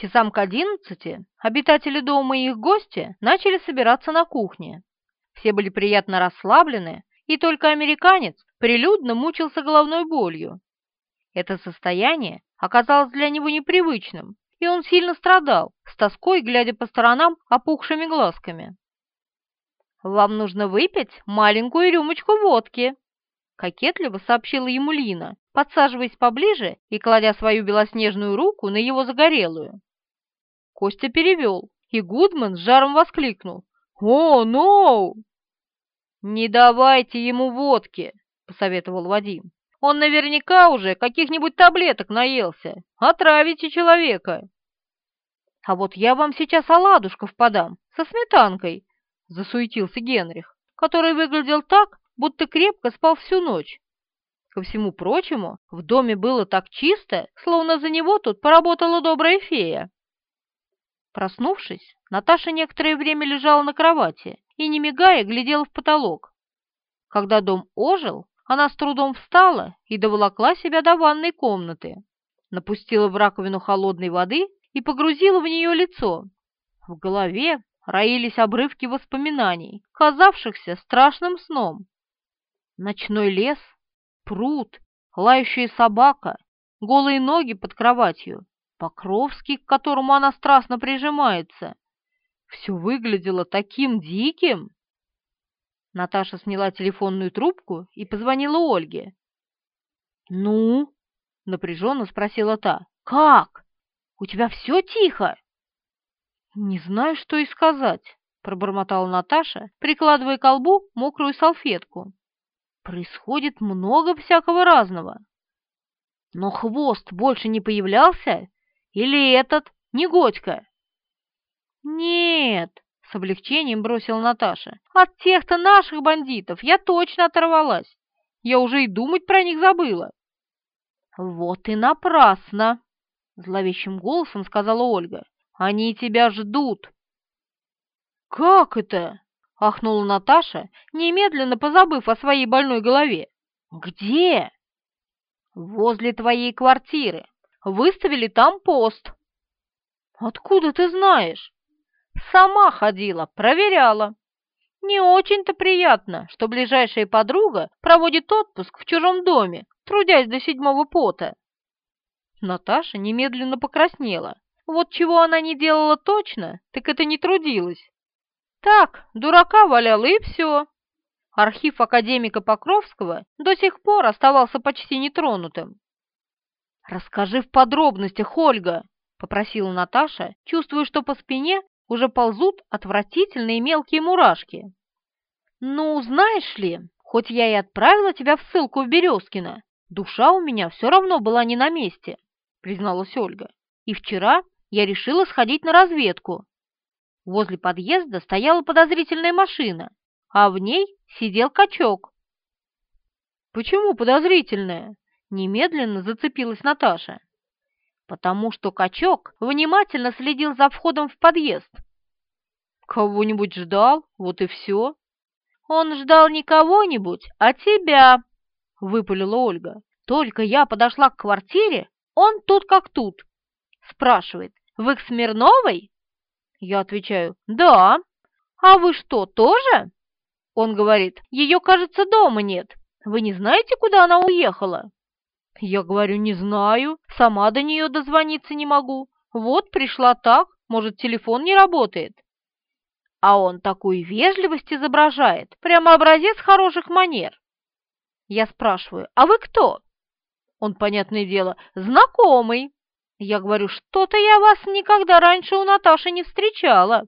Часам к одиннадцати обитатели дома и их гости начали собираться на кухне. Все были приятно расслаблены, и только американец прилюдно мучился головной болью. Это состояние оказалось для него непривычным, и он сильно страдал, с тоской глядя по сторонам опухшими глазками. «Вам нужно выпить маленькую рюмочку водки», — кокетливо сообщила ему Лина, подсаживаясь поближе и кладя свою белоснежную руку на его загорелую. Костя перевел, и Гудман с жаром воскликнул. «О, ноу!» «Не давайте ему водки», — посоветовал Вадим. Он наверняка уже каких-нибудь таблеток наелся. Отравите человека. А вот я вам сейчас оладушков подам, со сметанкой, — засуетился Генрих, который выглядел так, будто крепко спал всю ночь. Ко всему прочему, в доме было так чисто, словно за него тут поработала добрая фея. Проснувшись, Наташа некоторое время лежала на кровати и, не мигая, глядела в потолок. Когда дом ожил, она с трудом встала и доволокла себя до ванной комнаты, напустила в раковину холодной воды и погрузила в нее лицо. В голове роились обрывки воспоминаний, казавшихся страшным сном. Ночной лес, пруд, лающая собака, голые ноги под кроватью, Покровский, к которому она страстно прижимается. Все выглядело таким диким. Наташа сняла телефонную трубку и позвонила Ольге. «Ну?» — напряженно спросила та. «Как? У тебя все тихо?» «Не знаю, что и сказать», — пробормотала Наташа, прикладывая к колбу мокрую салфетку. «Происходит много всякого разного. Но хвост больше не появлялся? Или этот, Негодька?» «Нет», с облегчением бросила Наташа. От тех-то наших бандитов я точно оторвалась. Я уже и думать про них забыла. Вот и напрасно, зловещим голосом сказала Ольга. Они тебя ждут. Как это? ахнула Наташа, немедленно позабыв о своей больной голове. Где? Возле твоей квартиры. Выставили там пост. Откуда ты знаешь? Сама ходила, проверяла. Не очень-то приятно, что ближайшая подруга проводит отпуск в чужом доме, трудясь до седьмого пота. Наташа немедленно покраснела. Вот чего она не делала точно, так это не трудилась. Так, дурака валяла и все. Архив академика Покровского до сих пор оставался почти нетронутым. «Расскажи в подробностях, Ольга», — попросила Наташа, чувствуя, что по спине уже ползут отвратительные мелкие мурашки. «Ну, знаешь ли, хоть я и отправила тебя в ссылку в Березкино, душа у меня все равно была не на месте», — призналась Ольга. «И вчера я решила сходить на разведку. Возле подъезда стояла подозрительная машина, а в ней сидел качок». «Почему подозрительная?» — немедленно зацепилась Наташа потому что качок внимательно следил за входом в подъезд. Кого-нибудь ждал, вот и все. Он ждал не кого-нибудь, а тебя, — выпалила Ольга. Только я подошла к квартире, он тут как тут. Спрашивает, вы к Смирновой? Я отвечаю, да. А вы что, тоже? Он говорит, ее, кажется, дома нет. Вы не знаете, куда она уехала? Я говорю, не знаю, сама до нее дозвониться не могу. Вот пришла так, может, телефон не работает. А он такую вежливость изображает, прямо образец хороших манер. Я спрашиваю, а вы кто? Он, понятное дело, знакомый. Я говорю, что-то я вас никогда раньше у Наташи не встречала.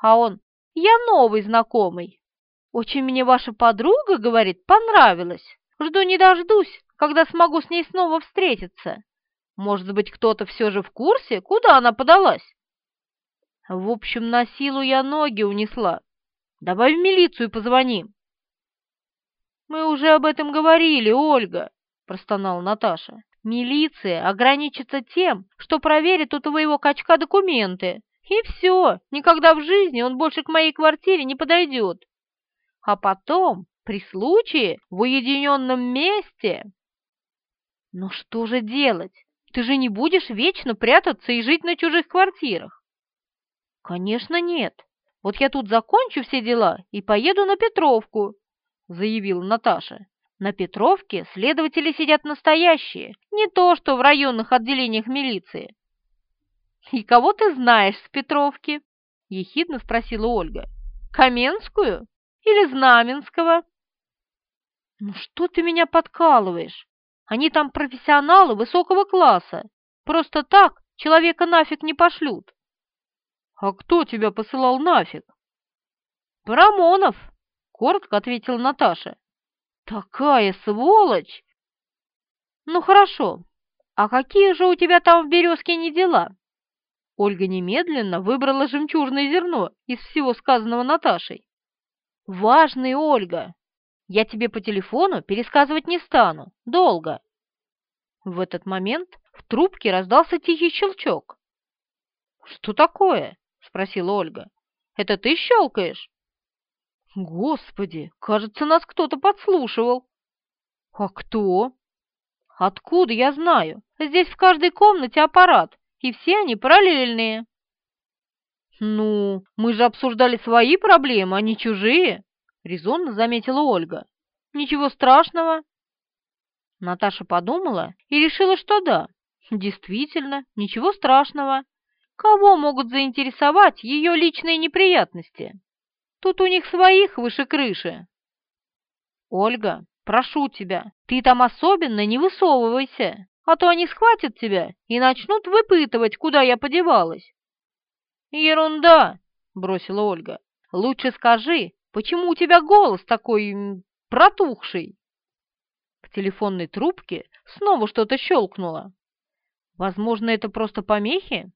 А он, я новый знакомый. Очень мне ваша подруга, говорит, понравилась. Жду не дождусь, когда смогу с ней снова встретиться. Может быть, кто-то все же в курсе, куда она подалась? В общем, на силу я ноги унесла. Давай в милицию позвоним. Мы уже об этом говорили, Ольга, простонала Наташа. Милиция ограничится тем, что проверит у твоего качка документы. И все, никогда в жизни он больше к моей квартире не подойдет. А потом, при случае, в уединенном месте... «Но что же делать? ты же не будешь вечно прятаться и жить на чужих квартирах. Конечно, нет. Вот я тут закончу все дела и поеду на Петровку, заявила Наташа. На Петровке следователи сидят настоящие, не то что в районных отделениях милиции. «И кого ты знаешь с Петровки?» — ехидно спросила Ольга. «Каменскую или Знаменского?» «Ну что ты меня подкалываешь? Они там профессионалы высокого класса. Просто так человека нафиг не пошлют». «А кто тебя посылал нафиг?» «Парамонов», — коротко ответила Наташа. «Такая сволочь!» «Ну хорошо, а какие же у тебя там в Березкине дела?» Ольга немедленно выбрала жемчужное зерно из всего сказанного Наташей. «Важный, Ольга! Я тебе по телефону пересказывать не стану. Долго!» В этот момент в трубке раздался тихий щелчок. «Что такое?» — спросила Ольга. «Это ты щелкаешь?» Господи, кажется, нас кто-то подслушивал. А кто? Откуда я знаю? Здесь в каждой комнате аппарат, и все они параллельные. Ну, мы же обсуждали свои проблемы, а не чужие, резонно заметила Ольга. Ничего страшного. Наташа подумала и решила, что да, действительно, ничего страшного. Кого могут заинтересовать ее личные неприятности? Тут у них своих выше крыши. Ольга, прошу тебя, ты там особенно не высовывайся, а то они схватят тебя и начнут выпытывать, куда я подевалась. Ерунда, бросила Ольга. Лучше скажи, почему у тебя голос такой протухший? В телефонной трубке снова что-то щелкнуло. Возможно, это просто помехи?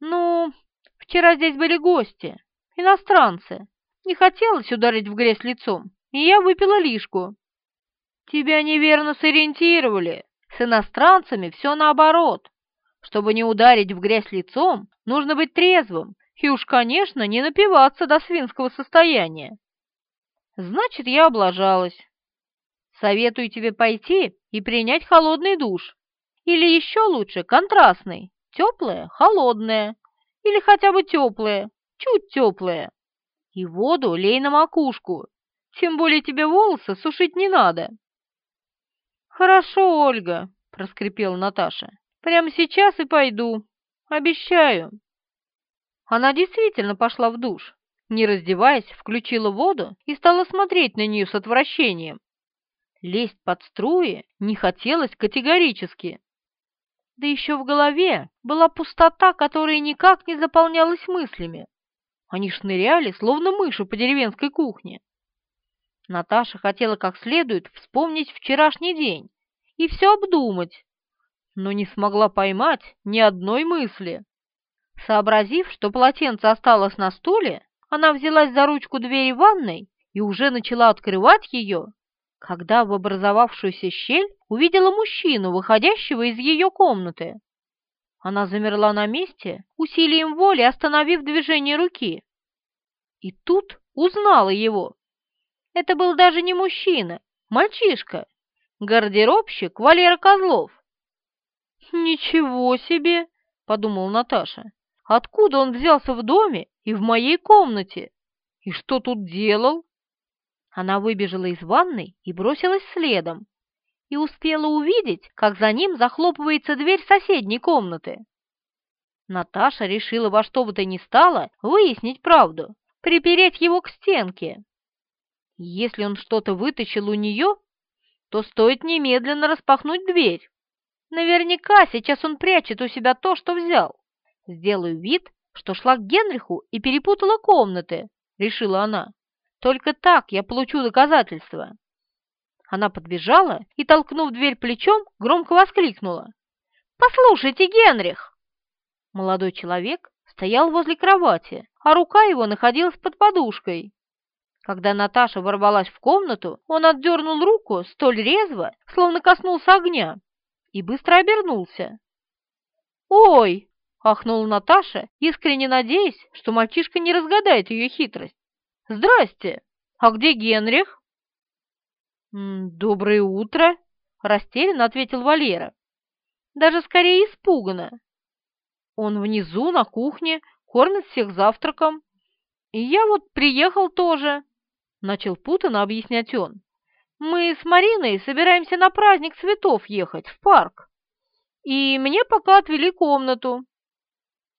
Ну, вчера здесь были гости, иностранцы. Не хотелось ударить в грязь лицом, и я выпила лишку. Тебя неверно сориентировали. С иностранцами все наоборот. Чтобы не ударить в грязь лицом, нужно быть трезвым и уж, конечно, не напиваться до свинского состояния. Значит, я облажалась. Советую тебе пойти и принять холодный душ. Или еще лучше контрастный, теплое, холодное. Или хотя бы теплое, чуть теплое. И воду лей на макушку, тем более тебе волосы сушить не надо. Хорошо, Ольга, проскрипела Наташа. Прямо сейчас и пойду. Обещаю. Она действительно пошла в душ. Не раздеваясь, включила воду и стала смотреть на нее с отвращением. Лезть под струи не хотелось категорически. Да еще в голове была пустота, которая никак не заполнялась мыслями. Они шныряли, словно мыши по деревенской кухне. Наташа хотела как следует вспомнить вчерашний день и все обдумать, но не смогла поймать ни одной мысли. Сообразив, что полотенце осталось на стуле, она взялась за ручку двери ванной и уже начала открывать ее, когда в образовавшуюся щель увидела мужчину, выходящего из ее комнаты. Она замерла на месте, усилием воли остановив движение руки. И тут узнала его. Это был даже не мужчина, мальчишка, гардеробщик Валера Козлов. «Ничего себе!» — подумал Наташа. «Откуда он взялся в доме и в моей комнате? И что тут делал?» Она выбежала из ванной и бросилась следом, и успела увидеть, как за ним захлопывается дверь соседней комнаты. Наташа решила во что бы то ни стало выяснить правду, припереть его к стенке. Если он что-то вытащил у нее, то стоит немедленно распахнуть дверь. Наверняка сейчас он прячет у себя то, что взял. Сделаю вид, что шла к Генриху и перепутала комнаты, решила она. Только так я получу доказательства. Она подбежала и, толкнув дверь плечом, громко воскликнула. «Послушайте, Генрих!» Молодой человек стоял возле кровати, а рука его находилась под подушкой. Когда Наташа ворвалась в комнату, он отдернул руку столь резво, словно коснулся огня, и быстро обернулся. «Ой!» — ахнула Наташа, искренне надеясь, что мальчишка не разгадает ее хитрость. «Здрасте! А где Генрих?» «Доброе утро!» — растерянно ответил Валера. даже скорее испуганно. Он внизу, на кухне, кормит всех завтраком. И я вот приехал тоже, — начал путанно объяснять он. Мы с Мариной собираемся на праздник цветов ехать в парк. И мне пока отвели комнату.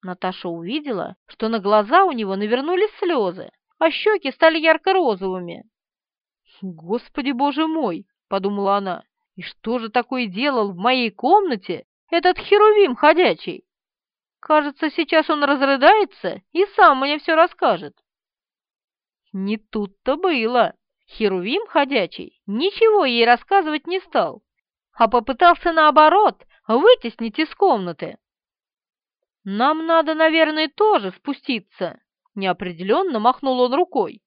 Наташа увидела, что на глаза у него навернулись слезы, а щеки стали ярко-розовыми. «Господи, боже мой!» — подумала она. «И что же такое делал в моей комнате этот херувим ходячий? Кажется, сейчас он разрыдается и сам мне все расскажет». Не тут-то было. Херувим ходячий ничего ей рассказывать не стал, а попытался, наоборот, вытеснить из комнаты. «Нам надо, наверное, тоже спуститься», — неопределенно махнул он рукой.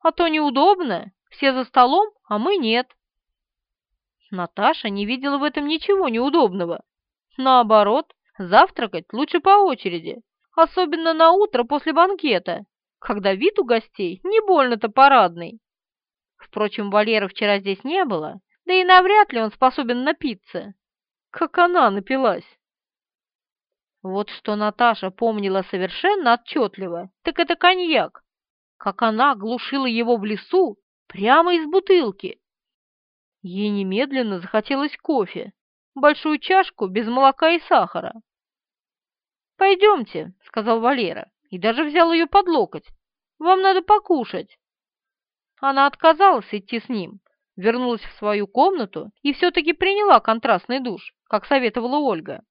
«А то неудобно, все за столом, а мы нет». Наташа не видела в этом ничего неудобного. Наоборот, завтракать лучше по очереди, особенно на утро после банкета, когда вид у гостей не больно-то парадный. Впрочем, Валера вчера здесь не было, да и навряд ли он способен напиться. Как она напилась! Вот что Наташа помнила совершенно отчетливо, так это коньяк, как она глушила его в лесу прямо из бутылки. Ей немедленно захотелось кофе, большую чашку без молока и сахара. «Пойдемте», — сказал Валера, и даже взял ее под локоть. «Вам надо покушать». Она отказалась идти с ним, вернулась в свою комнату и все-таки приняла контрастный душ, как советовала Ольга.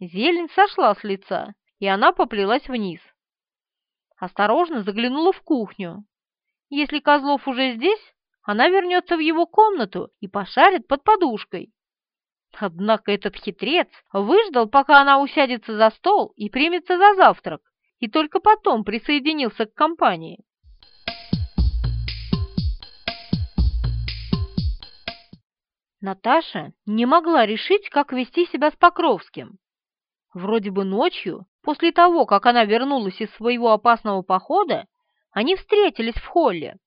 Зелень сошла с лица, и она поплелась вниз. Осторожно заглянула в кухню. Если Козлов уже здесь, она вернется в его комнату и пошарит под подушкой. Однако этот хитрец выждал, пока она усядется за стол и примется за завтрак, и только потом присоединился к компании. Наташа не могла решить, как вести себя с Покровским. Вроде бы ночью, после того, как она вернулась из своего опасного похода, они встретились в холле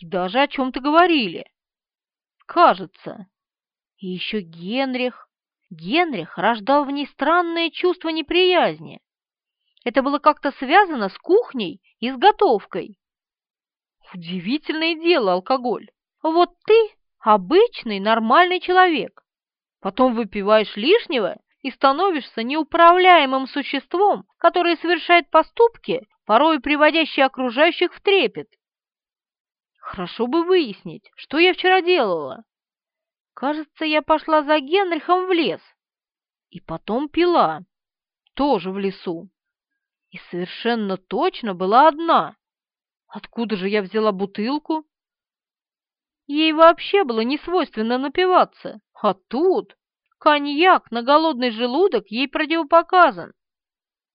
и даже о чем-то говорили. Кажется. И еще Генрих. Генрих рождал в ней странное чувство неприязни. Это было как-то связано с кухней и с готовкой. Удивительное дело алкоголь. Вот ты обычный нормальный человек. Потом выпиваешь лишнего и становишься неуправляемым существом, которое совершает поступки, порой приводящие окружающих в трепет. Хорошо бы выяснить, что я вчера делала. Кажется, я пошла за Генрихом в лес. И потом пила. Тоже в лесу. И совершенно точно была одна. Откуда же я взяла бутылку? Ей вообще было не свойственно напиваться. А тут Коньяк на голодный желудок ей противопоказан.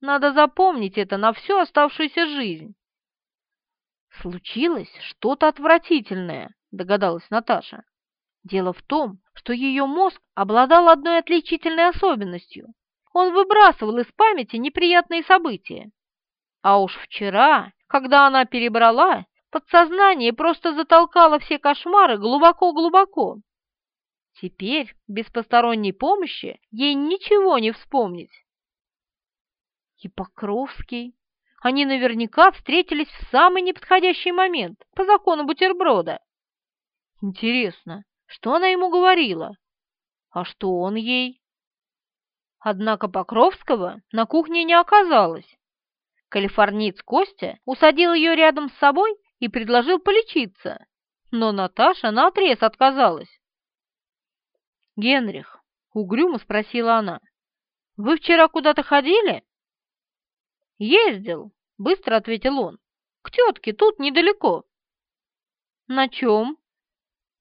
Надо запомнить это на всю оставшуюся жизнь. Случилось что-то отвратительное, догадалась Наташа. Дело в том, что ее мозг обладал одной отличительной особенностью. Он выбрасывал из памяти неприятные события. А уж вчера, когда она перебрала, подсознание просто затолкало все кошмары глубоко-глубоко. Теперь без посторонней помощи ей ничего не вспомнить. И Покровский. Они наверняка встретились в самый неподходящий момент, по закону бутерброда. Интересно, что она ему говорила? А что он ей? Однако Покровского на кухне не оказалось. Калифорниец Костя усадил ее рядом с собой и предложил полечиться, но Наташа наотрез отказалась. «Генрих», — угрюмо спросила она, — «вы вчера куда-то ходили?» «Ездил», — быстро ответил он, — «к тетке тут недалеко». «На чем?»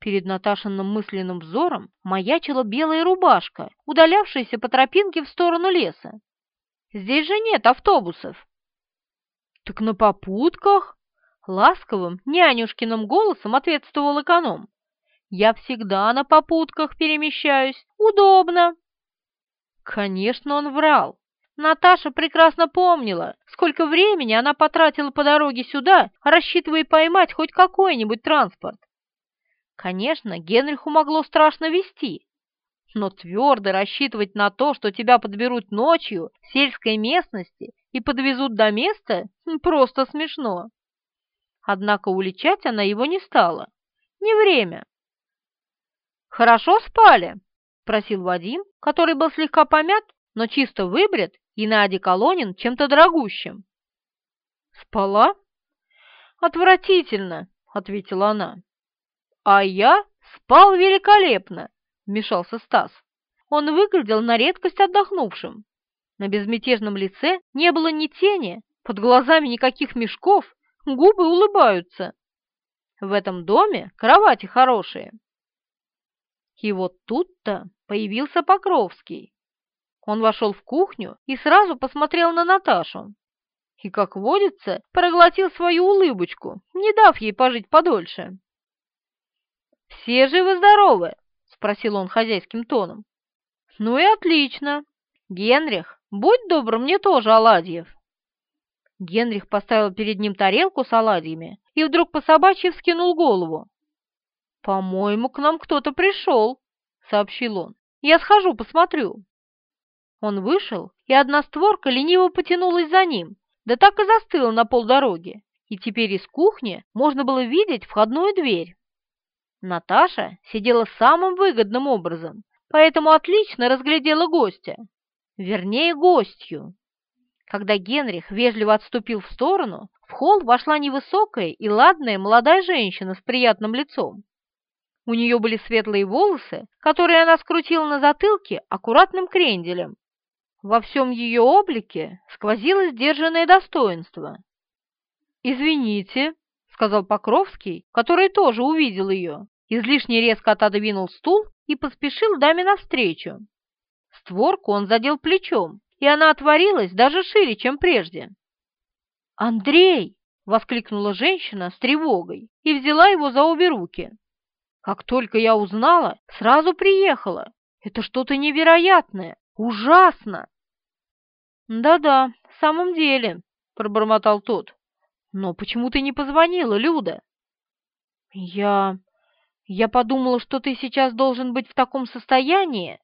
Перед Наташиным мысленным взором маячила белая рубашка, удалявшаяся по тропинке в сторону леса. «Здесь же нет автобусов». «Так на попутках?» Ласковым, нянюшкиным голосом ответствовал эконом. Я всегда на попутках перемещаюсь. Удобно. Конечно, он врал. Наташа прекрасно помнила, сколько времени она потратила по дороге сюда, рассчитывая поймать хоть какой-нибудь транспорт. Конечно, Генриху могло страшно вести, но твердо рассчитывать на то, что тебя подберут ночью в сельской местности и подвезут до места, просто смешно. Однако уличать она его не стала. Не время. «Хорошо спали?» – просил Вадим, который был слегка помят, но чисто выбрит и на одеколонен чем-то дорогущим. «Спала?» «Отвратительно», — ответила она. «А я спал великолепно», — вмешался Стас. Он выглядел на редкость отдохнувшим. На безмятежном лице не было ни тени, под глазами никаких мешков, губы улыбаются. В этом доме кровати хорошие. И вот тут-то появился Покровский. Он вошел в кухню и сразу посмотрел на Наташу. И, как водится, проглотил свою улыбочку, не дав ей пожить подольше. «Все живы-здоровы?» — спросил он хозяйским тоном. «Ну и отлично. Генрих, будь добр, мне тоже оладьев». Генрих поставил перед ним тарелку с оладьями и вдруг по собачьи вскинул голову. «По-моему, к нам кто-то пришел», — сообщил он. «Я схожу, посмотрю». Он вышел, и одна створка лениво потянулась за ним, да так и застыла на полдороги, и теперь из кухни можно было видеть входную дверь. Наташа сидела самым выгодным образом, поэтому отлично разглядела гостя, вернее, гостью. Когда Генрих вежливо отступил в сторону, в холл вошла невысокая и ладная молодая женщина с приятным лицом. У нее были светлые волосы, которые она скрутила на затылке аккуратным кренделем, во всем ее облике сквозило сдержанное достоинство. «Извините», — сказал Покровский, который тоже увидел ее, излишне резко отодвинул стул и поспешил даме навстречу. Створку он задел плечом, и она отворилась даже шире, чем прежде. «Андрей!» — воскликнула женщина с тревогой и взяла его за обе руки. «Как только я узнала, сразу приехала. Это что-то невероятное, ужасно!» «Да-да, в самом деле», — пробормотал тот. «Но почему ты не позвонила, Люда?» «Я... я подумала, что ты сейчас должен быть в таком состоянии».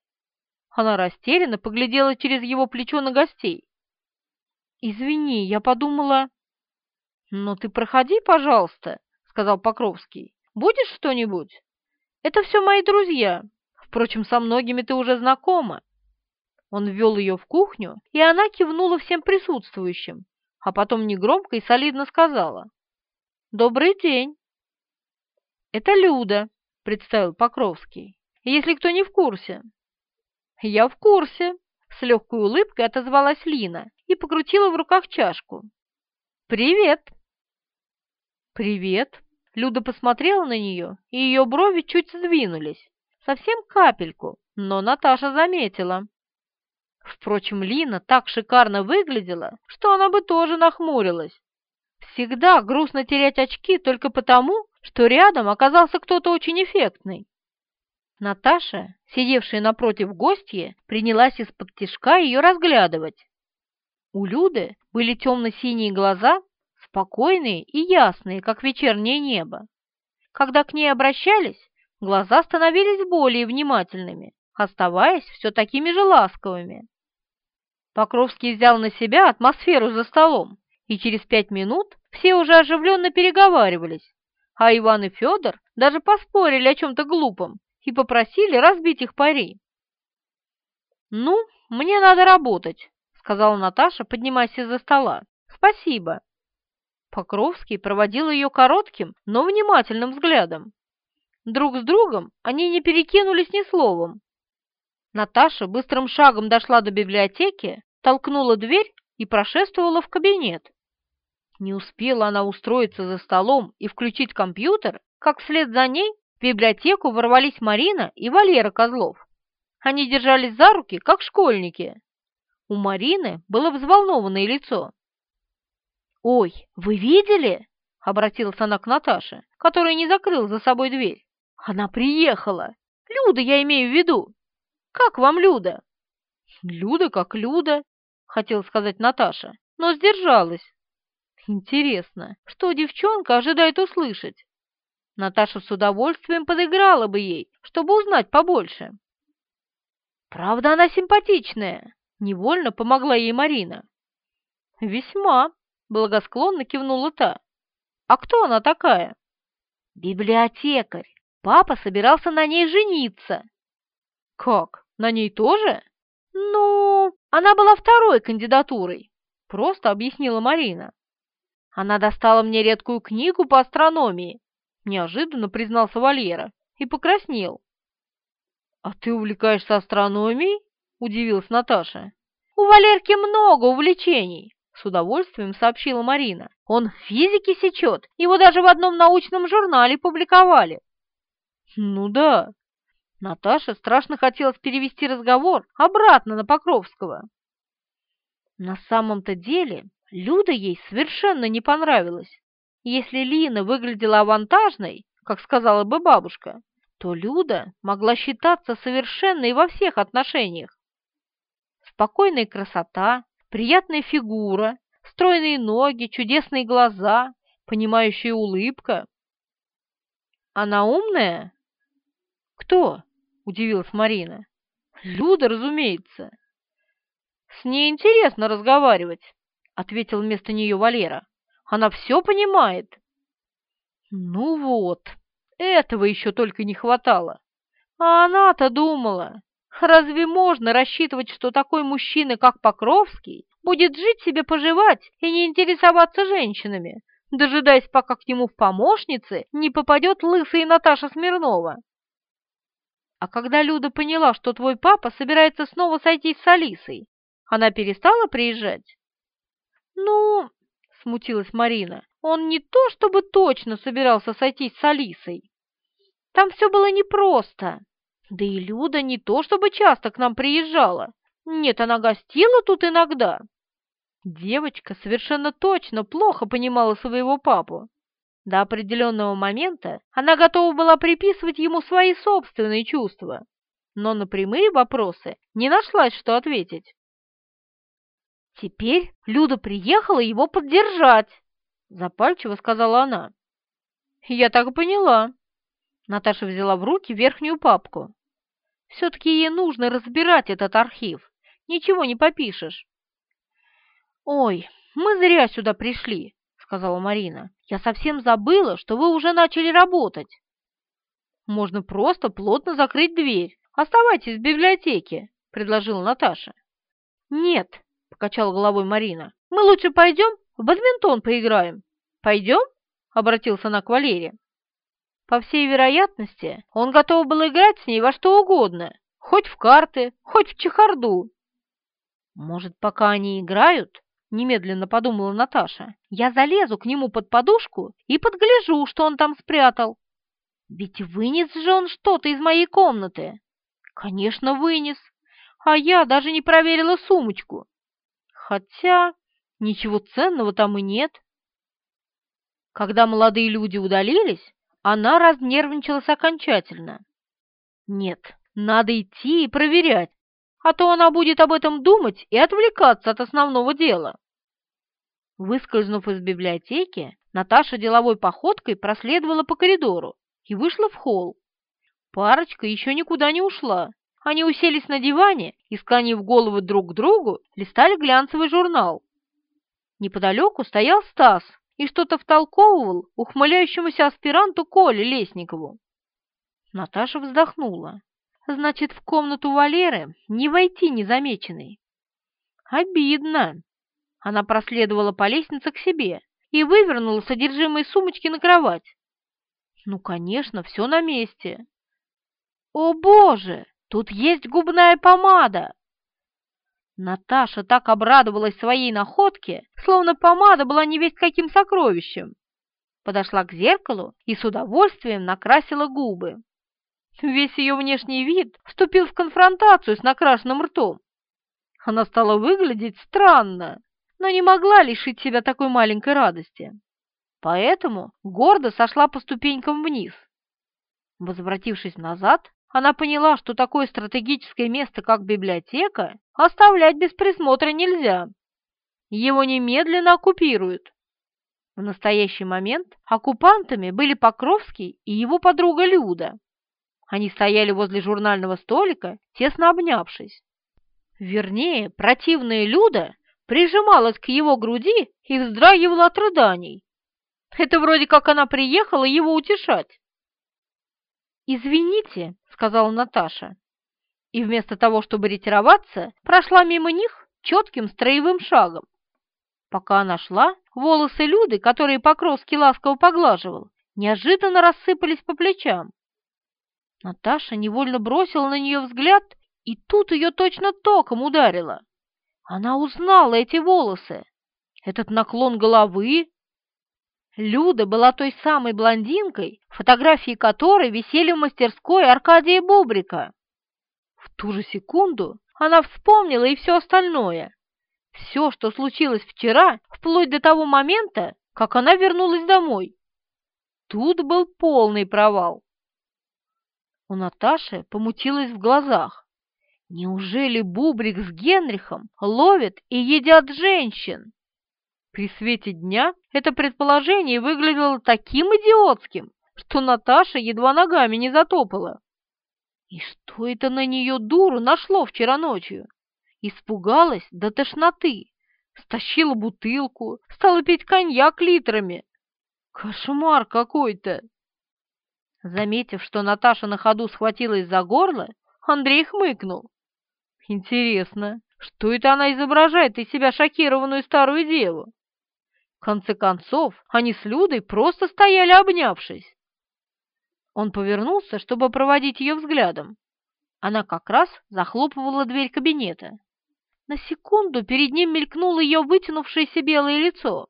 Она растерянно поглядела через его плечо на гостей. «Извини, я подумала...» «Ну ты проходи, пожалуйста», — сказал Покровский. «Будешь что-нибудь? Это все мои друзья. Впрочем, со многими ты уже знакома. Он ввел ее в кухню, и она кивнула всем присутствующим, а потом негромко и солидно сказала. «Добрый день!» «Это Люда», — представил Покровский, «если кто не в курсе». «Я в курсе», — с легкой улыбкой отозвалась Лина и покрутила в руках чашку. «Привет!» «Привет!» Люда посмотрела на нее, и ее брови чуть сдвинулись. Совсем капельку, но Наташа заметила. Впрочем, Лина так шикарно выглядела, что она бы тоже нахмурилась. Всегда грустно терять очки только потому, что рядом оказался кто-то очень эффектный. Наташа, сидевшая напротив гостья, принялась из-под тишка ее разглядывать. У Люды были темно-синие глаза, спокойные и ясные, как вечернее небо. Когда к ней обращались, глаза становились более внимательными, оставаясь все такими же ласковыми. Покровский взял на себя атмосферу за столом, и через пять минут все уже оживленно переговаривались, а Иван и Федор даже поспорили о чем-то глупом и попросили разбить их пари. «Ну, мне надо работать», — сказала Наташа, поднимаясь из-за стола. «Спасибо». Покровский проводил ее коротким, но внимательным взглядом. Друг с другом они не перекинулись ни словом, Наташа быстрым шагом дошла до библиотеки, толкнула дверь и прошествовала в кабинет. Не успела она устроиться за столом и включить компьютер, как вслед за ней в библиотеку ворвались Марина и Валера Козлов. Они держались за руки, как школьники. У Марины было взволнованное лицо. «Ой, вы видели?» — обратилась она к Наташе, которая не закрыла за собой дверь. «Она приехала! Люда, я имею в виду!» Как вам Люда?» «Люда как Люда», — хотела сказать Наташа, но сдержалась. «Интересно, что девчонка ожидает услышать?» Наташа с удовольствием подыграла бы ей, чтобы узнать побольше. Правда, она симпатичная. Невольно помогла ей Марина. Весьма, благосклонно кивнула та. А кто она такая? Библиотекарь. Папа собирался на ней жениться. Как? На ней тоже? Ну, она была второй кандидатурой, просто объяснила Марина. Она достала мне редкую книгу по астрономии, неожиданно признался Валера и покраснел. «А ты увлекаешься астрономией?» – удивилась Наташа. «У Валерки много увлечений», – с удовольствием сообщила Марина. «Он в физике сечет, его даже в одном научном журнале публиковали». «Ну да». Наташе страшно хотелось перевести разговор обратно на Покровского. На самом-то деле Люда ей совершенно не понравилась. Если Лина выглядела авантажной, как сказала бы бабушка, то Люда могла считаться совершенной во всех отношениях. Спокойная красота, приятная фигура, стройные ноги, чудесные глаза, понимающая улыбка. Она умная? Кто? Удивилась Марина. Люда, разумеется. С ней интересно разговаривать, ответил вместо нее Валера. Она все понимает. Ну вот, этого еще только не хватало. А она-то думала, разве можно рассчитывать, что такой мужчина, как Покровский, будет жить себе поживать и не интересоваться женщинами, дожидаясь, пока к нему в помощнице не попадет лысая Наташа Смирнова? А когда Люда поняла, что твой папа собирается снова сойтись с Алисой, она перестала приезжать? Ну, смутилась Марина, он не то чтобы точно собирался сойтись с Алисой, там все было непросто. Да и Люда не то чтобы часто к нам приезжала. Нет, она гостила тут иногда. Девочка совершенно точно плохо понимала своего папу. До определенного момента она готова была приписывать ему свои собственные чувства, но на прямые вопросы не нашлась, что ответить. «Теперь Люда приехала его поддержать», — запальчиво сказала она. «Я так поняла», Наташа взяла в руки верхнюю папку. Все-таки ей нужно разбирать этот архив. Ничего не попишешь. «Ой, мы зря сюда пришли», — сказала Марина. «Я совсем забыла, что вы уже начали работать». «Можно просто плотно закрыть дверь. Оставайтесь в библиотеке», — предложила Наташа. «Нет», — покачала головой Марина. «Мы лучше пойдем в бадминтон поиграем». «Пойдем?» — обратился она к Валере. По всей вероятности, он готов был играть с ней во что угодно, хоть в карты, хоть в чехарду. «Может, пока они играют?» — немедленно подумала Наташа. «Я залезу к нему под подушку и подгляжу, что он там спрятал. Ведь вынес же он что-то из моей комнаты». «Конечно, вынес. А я даже не проверила сумочку. Хотя ничего ценного там и нет». Когда молодые люди удалились, она разнервничалась окончательно. Нет, надо идти и проверять, а то она будет об этом думать и отвлекаться от основного дела. Выскользнув из библиотеки, Наташа деловой походкой проследовала по коридору и вышла в холл. Парочка еще никуда не ушла. Они уселись на диване и, склонив головы друг к другу, листали глянцевый журнал. Неподалеку стоял Стас и что-то втолковывал ухмыляющемуся аспиранту Коле Лесникову. Наташа вздохнула. Значит, в комнату Валеры не войти незамеченной. Обидно. Она проследовала по лестнице к себе и вывернула содержимое сумочки на кровать. Ну, конечно, все на месте. О, боже, тут есть губная помада! Наташа так обрадовалась своей находке, словно помада была не весть каким сокровищем. Подошла к зеркалу и с удовольствием накрасила губы. Весь ее внешний вид вступил в конфронтацию с накрашенным ртом. Она стала выглядеть странно, но не могла лишить себя такой маленькой радости. Поэтому гордо сошла по ступенькам вниз. Возвратившись назад, она поняла, что такое стратегическое место, как библиотека, оставлять без присмотра нельзя. Его немедленно оккупируют. В настоящий момент оккупантами были Покровский и его подруга Люда. Они стояли возле журнального столика, тесно обнявшись. Вернее, противная Люда прижималась к его груди и вздрагивала от рыданий. Это вроде как она приехала его утешать. «Извините», — сказала Наташа, и вместо того, чтобы ретироваться, прошла мимо них четким строевым шагом. Пока она шла, волосы Люды, которые Покровский ласково поглаживал, неожиданно рассыпались по плечам. Наташа невольно бросила на нее взгляд, и тут ее точно током ударило. Она узнала эти волосы, этот наклон головы. Люда была той самой блондинкой, фотографии которой висели в мастерской Аркадия Бубрика. В ту же секунду она вспомнила и все остальное. Все, что случилось вчера, вплоть до того момента, как она вернулась домой. Тут был полный провал. У Наташи помутилось в глазах. Неужели Бубрик с Генрихом ловят и едят женщин? При свете дня это предположение выглядело таким идиотским, что Наташа едва ногами не затопала. И что это на нее дуру нашло вчера ночью? Испугалась до тошноты, стащила бутылку, стала пить коньяк литрами. Кошмар какой-то! Заметив, что Наташа на ходу схватилась за горло, Андрей хмыкнул. Интересно, что это она изображает из себя шокированную старую деву? В конце концов, они с Людой просто стояли обнявшись. Он повернулся, чтобы проводить ее взглядом. Она как раз захлопывала дверь кабинета. На секунду перед ним мелькнуло ее вытянувшееся белое лицо.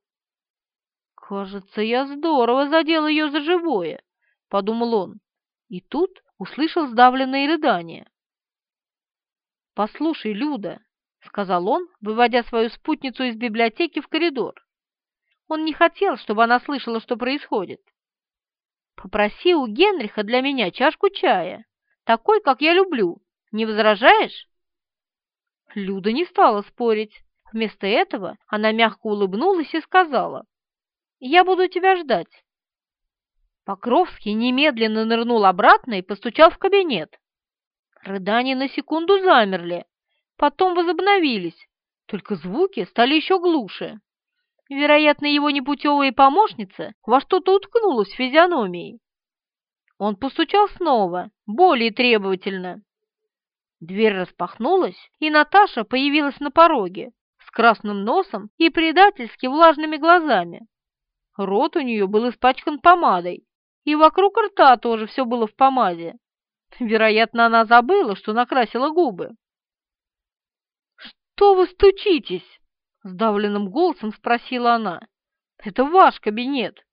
«Кажется, я здорово задел ее за живое», — подумал он, и тут услышал сдавленные рыдания. «Послушай, Люда», — сказал он, выводя свою спутницу из библиотеки в коридор. Он не хотел, чтобы она слышала, что происходит. «Попроси у Генриха для меня чашку чая, такой, как я люблю. Не возражаешь?» Люда не стала спорить. Вместо этого она мягко улыбнулась и сказала, «Я буду тебя ждать». Покровский немедленно нырнул обратно и постучал в кабинет. Рыдания на секунду замерли, потом возобновились, только звуки стали еще глуше. Вероятно, его непутевая помощница во что-то уткнулась физиономией. Он постучал снова, более требовательно. Дверь распахнулась, и Наташа появилась на пороге, с красным носом и предательски влажными глазами. Рот у нее был испачкан помадой, и вокруг рта тоже все было в помаде. Вероятно, она забыла, что накрасила губы. «Что вы стучитесь?» — сдавленным голосом спросила она. «Это ваш кабинет».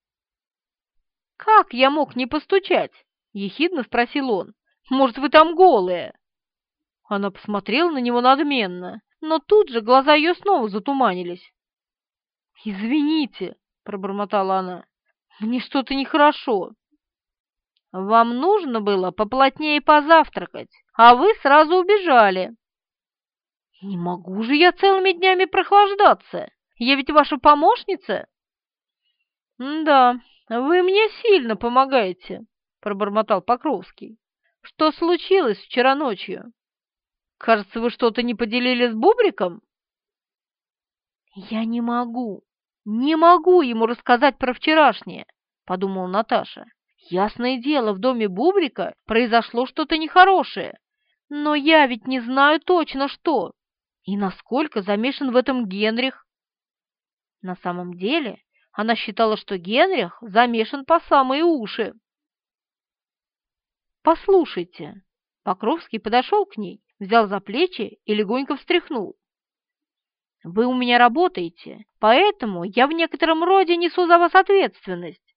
«Как я мог не постучать?» — ехидно спросил он. «Может, вы там голые?» Она посмотрела на него надменно, но тут же глаза ее снова затуманились. «Извините», — пробормотала она, — «мне что-то нехорошо». «Вам нужно было поплотнее позавтракать, а вы сразу убежали», «Не могу же я целыми днями прохлаждаться! Я ведь ваша помощница!» «Да, вы мне сильно помогаете», — пробормотал Покровский. «Что случилось вчера ночью? Кажется, вы что-то не поделили с Бубриком?» «Я не могу, не могу ему рассказать про вчерашнее», — подумала Наташа. «Ясное дело, в доме Бубрика произошло что-то нехорошее, но я ведь не знаю точно что. И насколько замешан в этом Генрих? На самом деле она считала, что Генрих замешан по самые уши. «Послушайте», — Покровский подошел к ней, взял за плечи и легонько встряхнул. «Вы у меня работаете, поэтому я в некотором роде несу за вас ответственность».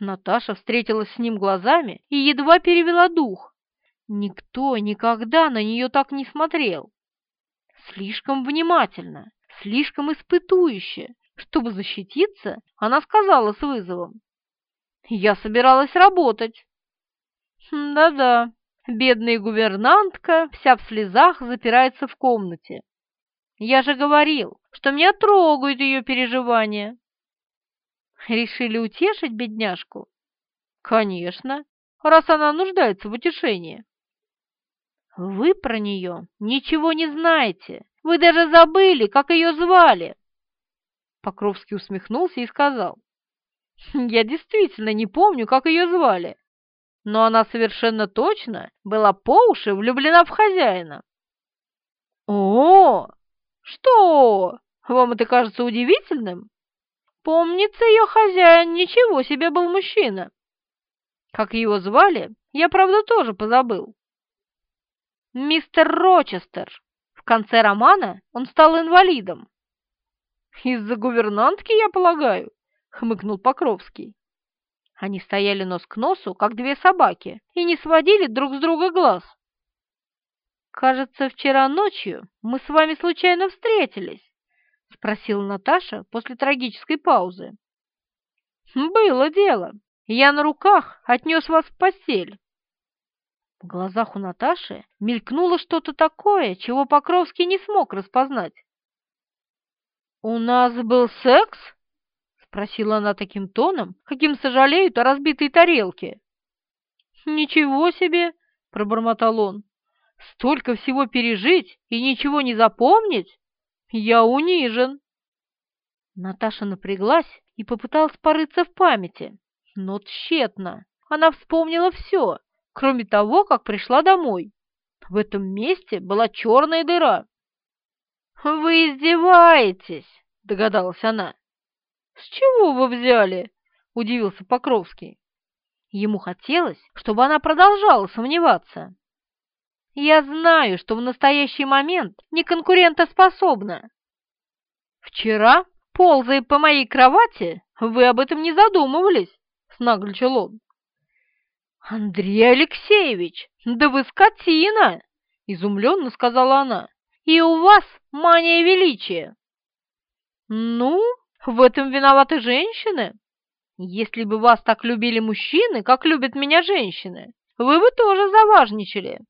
Наташа встретилась с ним глазами и едва перевела дух. Никто никогда на нее так не смотрел слишком внимательно, слишком испытующе. Чтобы защититься, она сказала с вызовом. «Я собиралась работать». «Да-да, бедная гувернантка вся в слезах запирается в комнате. Я же говорил, что меня трогают ее переживания». «Решили утешить бедняжку?» «Конечно. раз она нуждается в утешении. Вы про нее ничего не знаете. Вы даже забыли, как ее звали. Покровский усмехнулся и сказал. Я действительно не помню, как ее звали, но она совершенно точно была по уши влюблена в хозяина. О, что? Вам это кажется удивительным? Помнится, ее хозяин ничего себе был мужчина. Как его звали, я, правда, тоже позабыл. Мистер Рочестер. В конце романа он стал инвалидом. Из-за гувернантки, я полагаю, хмыкнул Покровский. Они стояли нос к носу, как две собаки, и не сводили друг с друга глаз. «Кажется, вчера ночью мы с вами случайно встретились», — спросила Наташа после трагической паузы. «Было дело. Я на руках отнес вас в постель». В глазах у Наташи мелькнуло что-то такое, чего Покровский не смог распознать. «У нас был секс?» — спросила она таким тоном, каким сожалеют о разбитой тарелке. «Ничего себе!» — пробормотал он. «Столько всего пережить и ничего не запомнить? Я унижен!» Наташа напряглась и попыталась порыться в памяти, но тщетно. Она вспомнила все, кроме того, как пришла домой. В этом месте была черная дыра. «Вы издеваетесь!» — догадалась она. «С чего вы взяли?» — удивился Покровский. Ему хотелось, чтобы она продолжала сомневаться. «Я знаю, что в настоящий момент не конкурентоспособна. Вчера, ползая по моей кровати, вы об этом не задумывались», — снагличал он. «Андрей Алексеевич, да вы скотина!» — изумленно сказала она и у вас мания величия. Ну, в этом виноваты женщины. Если бы вас так любили мужчины, как любят меня женщины, вы бы тоже заважничали.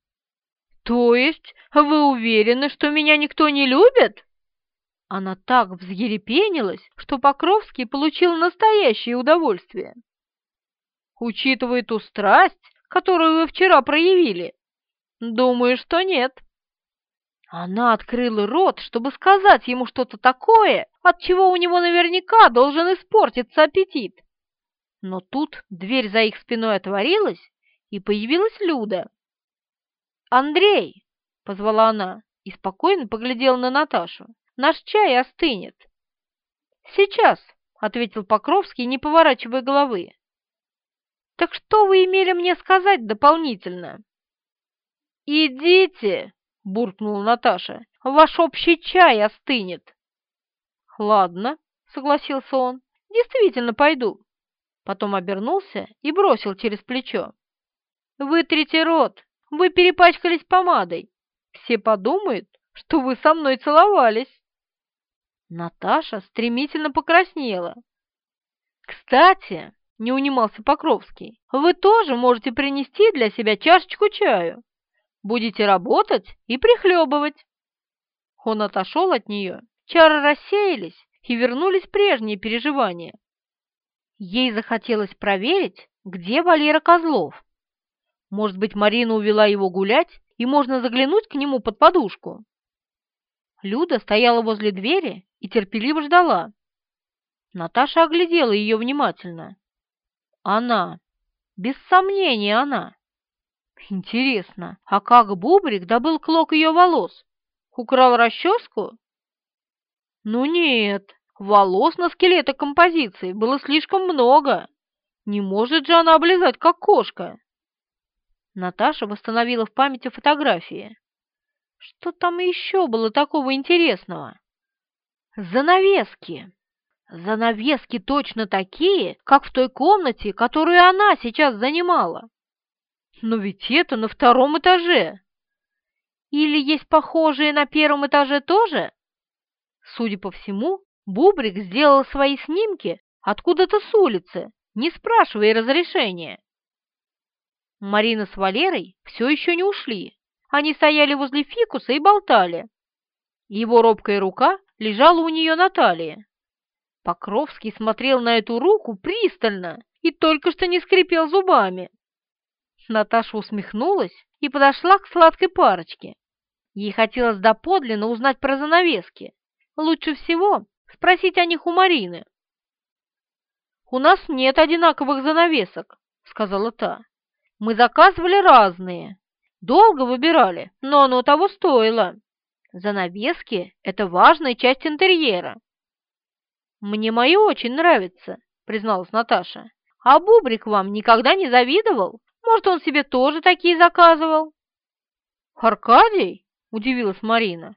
То есть вы уверены, что меня никто не любит? Она так взъерепенилась, что Покровский получил настоящее удовольствие. Учитывая ту страсть, которую вы вчера проявили, думаю, что нет. Она открыла рот, чтобы сказать ему что-то такое, от чего у него наверняка должен испортиться аппетит. Но тут дверь за их спиной отворилась, и появилась Люда. «Андрей!» — позвала она и спокойно поглядела на Наташу. «Наш чай остынет». «Сейчас!» — ответил Покровский, не поворачивая головы. «Так что вы имели мне сказать дополнительно?» «Идите!» — буркнула Наташа. «Ваш общий чай остынет». «Ладно», — согласился он, — «действительно пойду». Потом обернулся и бросил через плечо. «Вытрите рот, вы перепачкались помадой. Все подумают, что вы со мной целовались». Наташа стремительно покраснела. «Кстати», — не унимался Покровский, — «вы тоже можете принести для себя чашечку чаю. Будете работать и прихлебывать». Он отошел от нее, чары рассеялись и вернулись прежние переживания. Ей захотелось проверить, где Валера Козлов. Может быть, Марина увела его гулять, и можно заглянуть к нему под подушку. Люда стояла возле двери и терпеливо ждала. Наташа оглядела ее внимательно. Она, без сомнения она. Интересно, а как Бубрик добыл клок ее волос? Украл расческу? Ну нет, волос на скелета композиции было слишком много. Не может же она облизать, как кошка. Наташа восстановила в памяти фотографии. Что там еще было такого интересного? Занавески. Занавески точно такие, как в той комнате, которую она сейчас занимала. Но ведь это на втором этаже. Или есть похожие на первом этаже тоже? Судя по всему, Бубрик сделал свои снимки откуда-то с улицы, не спрашивая разрешения. Марина с Валерой все еще не ушли. Они стояли возле фикуса и болтали. Его робкая рука лежала у нее на талии. Покровский смотрел на эту руку пристально и только что не скрипел зубами. Наташа усмехнулась и подошла к сладкой парочке. Ей хотелось доподлинно узнать про занавески. Лучше всего спросить о них у Марины. «У нас нет одинаковых занавесок», — сказала та. «Мы заказывали разные. Долго выбирали, но оно того стоило. Занавески — это важная часть интерьера». «Мне мои очень нравятся», — призналась Наташа. «А Бубрик вам никогда не завидовал? Может, он себе тоже такие заказывал?» «Аркадий?» — удивилась Марина.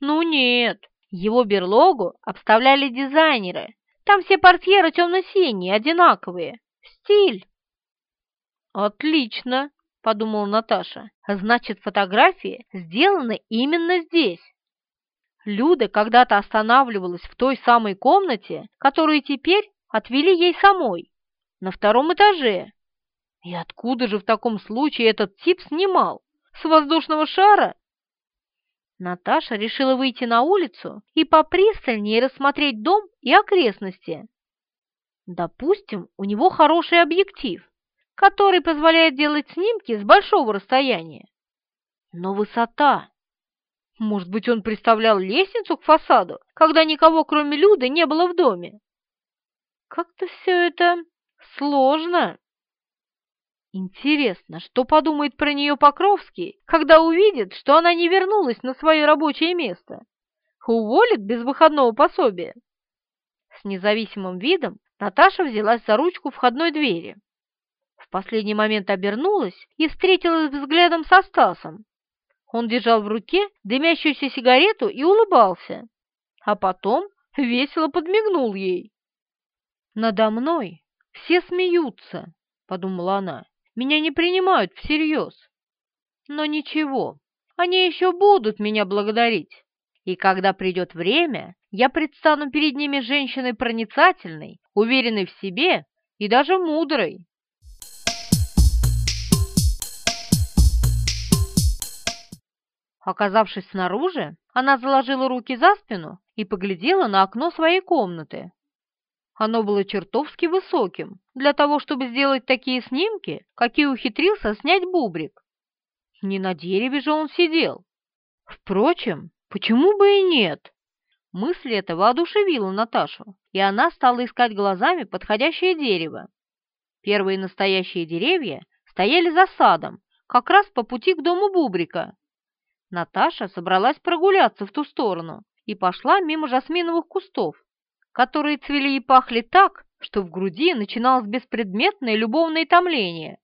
«Ну нет, его берлогу обставляли дизайнеры. Там все портьеры темно-синие, одинаковые. Стиль!» «Отлично!» — подумала Наташа. «Значит, фотографии сделаны именно здесь». Люда когда-то останавливалась в той самой комнате, которую теперь отвели ей самой, на втором этаже. И откуда же в таком случае этот тип снимал? С воздушного шара? Наташа решила выйти на улицу и попристальнее рассмотреть дом и окрестности. Допустим, у него хороший объектив, который позволяет делать снимки с большого расстояния. Но высота... Может быть, он представлял лестницу к фасаду, когда никого, кроме Люды, не было в доме? Как-то все это сложно. Интересно, что подумает про нее Покровский, когда увидит, что она не вернулась на свое рабочее место? Уволит без выходного пособия? С независимым видом Наташа взялась за ручку входной двери. В последний момент обернулась и встретилась взглядом со Стасом. Он держал в руке дымящуюся сигарету и улыбался, а потом весело подмигнул ей. «Надо мной все смеются», — подумала она. Меня не принимают всерьез. Но ничего, они еще будут меня благодарить. И когда придет время, я предстану перед ними женщиной проницательной, уверенной в себе и даже мудрой. Оказавшись снаружи, она заложила руки за спину и поглядела на окно своей комнаты. Оно было чертовски высоким для того, чтобы сделать такие снимки, какие ухитрился снять Бубрик. Не на дереве же он сидел. Впрочем, почему бы и нет? Мысль эта воодушевила Наташу, и она стала искать глазами подходящее дерево. Первые настоящие деревья стояли за садом, как раз по пути к дому Бубрика. Наташа собралась прогуляться в ту сторону и пошла мимо жасминовых кустов, которые цвели и пахли так, что в груди начиналось беспредметное любовное томление.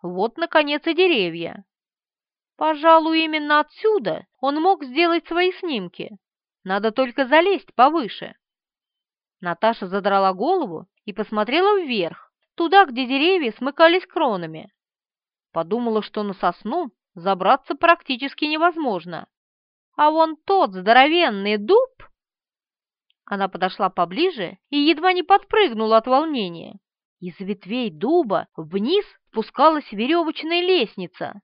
Вот, наконец, и деревья. Пожалуй, именно отсюда он мог сделать свои снимки. Надо только залезть повыше. Наташа задрала голову и посмотрела вверх, туда, где деревья смыкались кронами. Подумала, что на сосну забраться практически невозможно. А вон тот здоровенный дуб она подошла поближе и едва не подпрыгнула от волнения. Из ветвей дуба вниз спускалась веревочная лестница.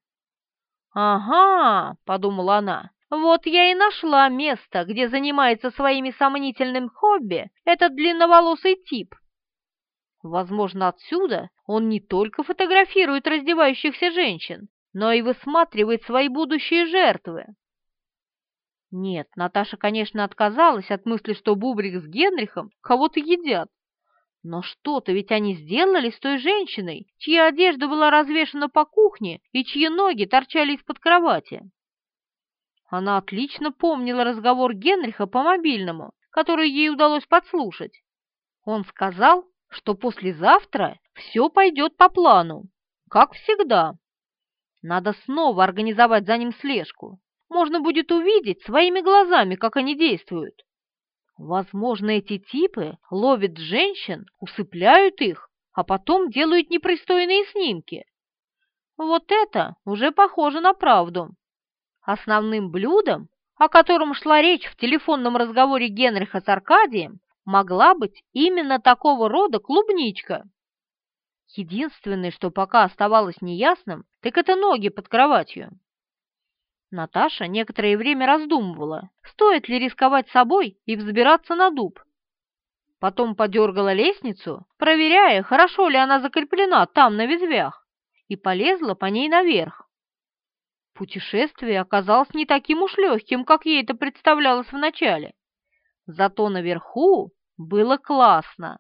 «Ага», — подумала она, — «вот я и нашла место, где занимается своими сомнительным хобби этот длинноволосый тип». Возможно, отсюда он не только фотографирует раздевающихся женщин, но и высматривает свои будущие жертвы. Нет, Наташа, конечно, отказалась от мысли, что Бубрик с Генрихом кого-то едят. Но что-то ведь они сделали с той женщиной, чья одежда была развешана по кухне и чьи ноги торчали из-под кровати. Она отлично помнила разговор Генриха по мобильному, который ей удалось подслушать. Он сказал, что послезавтра все пойдет по плану, как всегда. Надо снова организовать за ним слежку можно будет увидеть своими глазами, как они действуют. Возможно, эти типы ловят женщин, усыпляют их, а потом делают непристойные снимки. Вот это уже похоже на правду. Основным блюдом, о котором шла речь в телефонном разговоре Генриха с Аркадием, могла быть именно такого рода клубничка. Единственное, что пока оставалось неясным, так это ноги под кроватью. Наташа некоторое время раздумывала, стоит ли рисковать собой и взбираться на дуб. Потом подергала лестницу, проверяя, хорошо ли она закреплена там на ветвях, и полезла по ней наверх. Путешествие оказалось не таким уж легким, как ей это представлялось вначале. Зато наверху было классно.